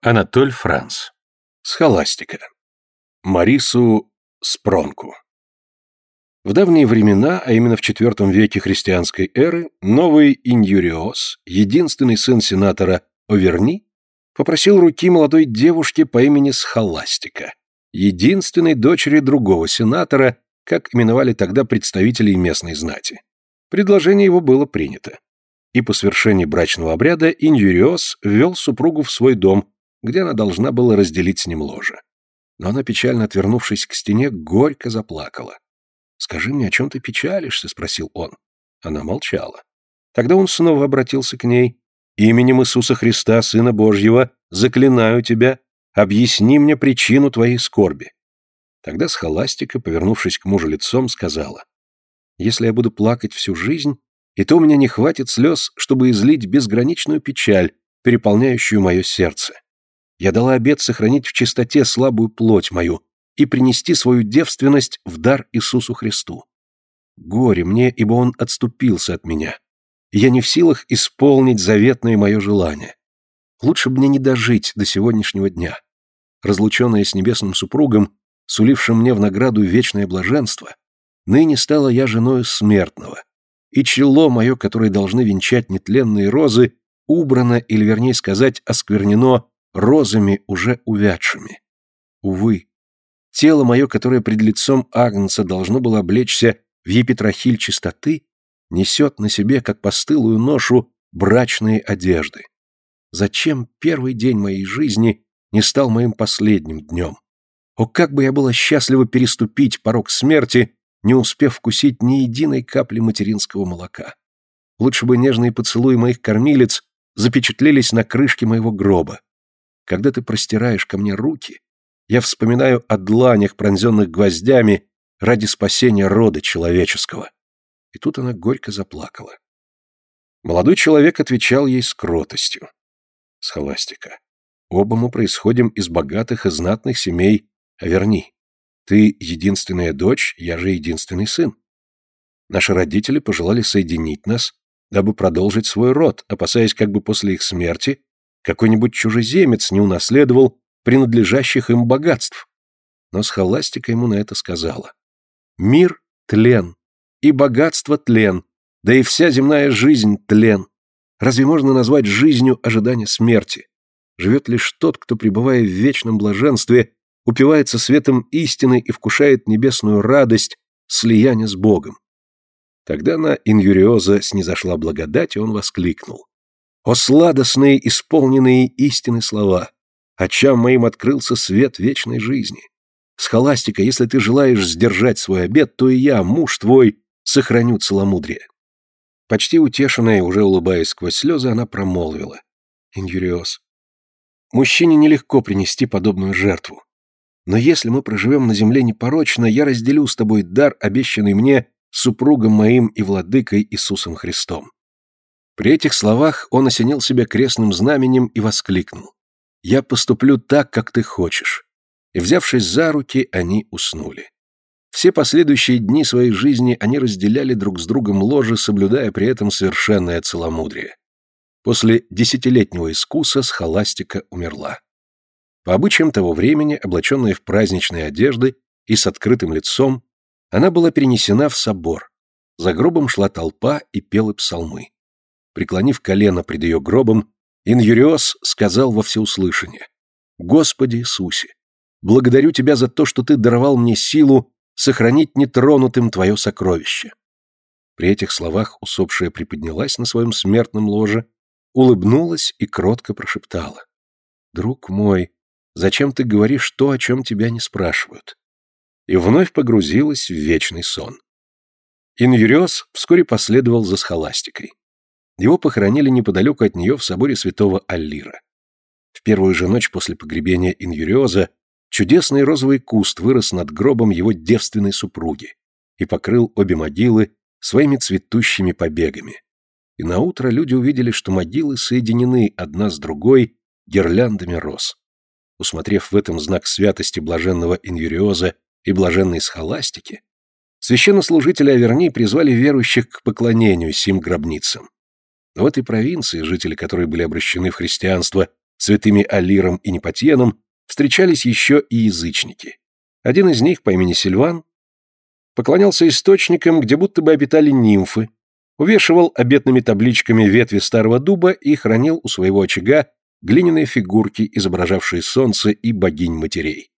Анатоль Франц. Схоластика. Марису Спронку. В давние времена, а именно в IV веке христианской эры, новый Иньюриос, единственный сын сенатора Оверни, попросил руки молодой девушки по имени Схоластика, единственной дочери другого сенатора, как именовали тогда представителей местной знати. Предложение его было принято. И по свершении брачного обряда Иньюриос ввел супругу в свой дом, где она должна была разделить с ним ложе. Но она, печально отвернувшись к стене, горько заплакала. «Скажи мне, о чем ты печалишься?» — спросил он. Она молчала. Тогда он снова обратился к ней. «Именем Иисуса Христа, Сына Божьего, заклинаю тебя, объясни мне причину твоей скорби». Тогда схоластика, повернувшись к мужу лицом, сказала. «Если я буду плакать всю жизнь, и то у меня не хватит слез, чтобы излить безграничную печаль, переполняющую мое сердце. Я дала обет сохранить в чистоте слабую плоть мою и принести свою девственность в дар Иисусу Христу. Горе мне, ибо Он отступился от меня. я не в силах исполнить заветное мое желание. Лучше мне не дожить до сегодняшнего дня. Разлученная с небесным супругом, сулившим мне в награду вечное блаженство, ныне стала я женою смертного, и чело мое, которое должны венчать нетленные розы, убрано, или вернее сказать, осквернено розами уже увядшими. Увы, тело мое, которое пред лицом Агнца должно было облечься в епитрахиль чистоты, несет на себе, как постылую ношу, брачные одежды. Зачем первый день моей жизни не стал моим последним днем? О, как бы я была счастлива переступить порог смерти, не успев вкусить ни единой капли материнского молока. Лучше бы нежные поцелуи моих кормилец запечатлелись на крышке моего гроба, когда ты простираешь ко мне руки, я вспоминаю о дланях, пронзенных гвоздями ради спасения рода человеческого. И тут она горько заплакала. Молодой человек отвечал ей с кротостью. Схоластика, оба мы происходим из богатых и знатных семей Аверни. Ты единственная дочь, я же единственный сын. Наши родители пожелали соединить нас, дабы продолжить свой род, опасаясь, как бы после их смерти какой-нибудь чужеземец не унаследовал принадлежащих им богатств. Но схоластика ему на это сказала. Мир — тлен, и богатство — тлен, да и вся земная жизнь — тлен. Разве можно назвать жизнью ожидание смерти? Живет лишь тот, кто, пребывая в вечном блаженстве, упивается светом истины и вкушает небесную радость слияния с Богом. Тогда на Иньюриоза снизошла благодать, и он воскликнул. О сладостные, исполненные истины слова! Очам моим открылся свет вечной жизни. Схоластика, если ты желаешь сдержать свой обет, то и я, муж твой, сохраню целомудрие. Почти утешенная, уже улыбаясь сквозь слезы, она промолвила. Иньюриос, мужчине нелегко принести подобную жертву. Но если мы проживем на земле непорочно, я разделю с тобой дар, обещанный мне супругом моим и владыкой Иисусом Христом. При этих словах он осенил себя крестным знаменем и воскликнул. «Я поступлю так, как ты хочешь». И, взявшись за руки, они уснули. Все последующие дни своей жизни они разделяли друг с другом ложе, соблюдая при этом совершенное целомудрие. После десятилетнего искуса схоластика умерла. По обычаям того времени, облаченная в праздничные одежды и с открытым лицом, она была перенесена в собор. За гробом шла толпа и пела псалмы. Преклонив колено пред ее гробом, Иньюриос сказал во всеуслышание, «Господи Иисусе, благодарю Тебя за то, что Ты даровал мне силу сохранить нетронутым Твое сокровище». При этих словах усопшая приподнялась на своем смертном ложе, улыбнулась и кротко прошептала, «Друг мой, зачем ты говоришь то, о чем тебя не спрашивают?» И вновь погрузилась в вечный сон. Иньюриос вскоре последовал за схоластикой. Его похоронили неподалеку от нее в соборе святого Аллира. В первую же ночь после погребения Иньюриоза чудесный розовый куст вырос над гробом его девственной супруги и покрыл обе могилы своими цветущими побегами. И наутро люди увидели, что могилы соединены одна с другой гирляндами роз. Усмотрев в этом знак святости блаженного Иньюриоза и блаженной схоластики, священнослужители Аверни призвали верующих к поклонению сим гробницам. В этой провинции, жители которой были обращены в христианство святыми Алиром и Непотьеном, встречались еще и язычники. Один из них, по имени Сильван, поклонялся источникам, где будто бы обитали нимфы, увешивал обетными табличками ветви старого дуба и хранил у своего очага глиняные фигурки, изображавшие солнце и богинь-матерей.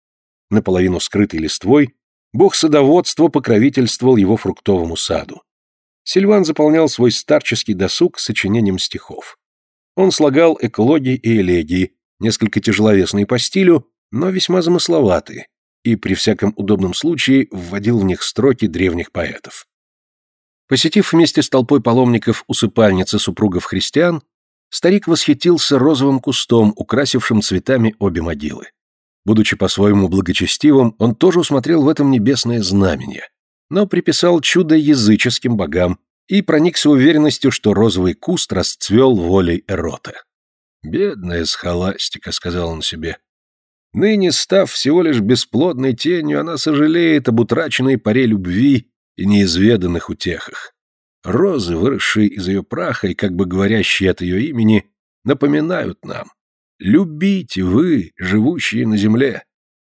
Наполовину скрытой листвой, бог садоводства покровительствовал его фруктовому саду. Сильван заполнял свой старческий досуг сочинением стихов. Он слагал эклогии и элегии, несколько тяжеловесные по стилю, но весьма замысловатые, и при всяком удобном случае вводил в них строки древних поэтов. Посетив вместе с толпой паломников усыпальницы супругов христиан, старик восхитился розовым кустом, украсившим цветами обе могилы. Будучи по-своему благочестивым, он тоже усмотрел в этом небесное знамение, но приписал чудо языческим богам и проникся уверенностью, что розовый куст расцвел волей Эрота. «Бедная схоластика», — сказал он себе. «Ныне, став всего лишь бесплодной тенью, она сожалеет об утраченной паре любви и неизведанных утехах. Розы, выросшие из ее праха и как бы говорящие от ее имени, напоминают нам. Любите вы, живущие на земле.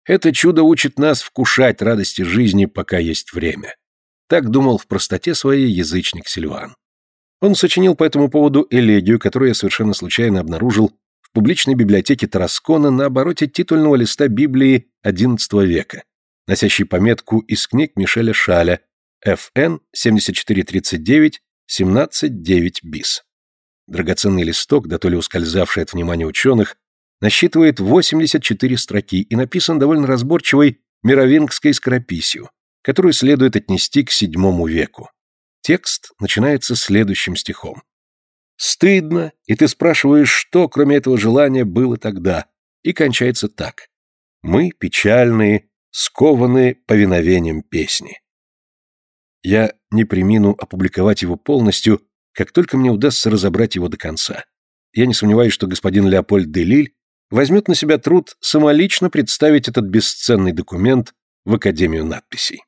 Это чудо учит нас вкушать радости жизни, пока есть время. Так думал в простоте своей язычник Сильван. Он сочинил по этому поводу элегию, которую я совершенно случайно обнаружил в публичной библиотеке Тараскона на обороте титульного листа Библии XI века, носящей пометку из книг Мишеля Шаля, FN 7439 179 bis. Драгоценный листок, да то ли ускользавший от внимания ученых, насчитывает 84 строки и написан довольно разборчивой мировингской скорописью, которую следует отнести к VII веку. Текст начинается следующим стихом. «Стыдно, и ты спрашиваешь, что, кроме этого желания, было тогда?» И кончается так. «Мы, печальные, скованы повиновением песни». Я не примину опубликовать его полностью, как только мне удастся разобрать его до конца. Я не сомневаюсь, что господин Леопольд де Лиль возьмет на себя труд самолично представить этот бесценный документ в Академию надписей.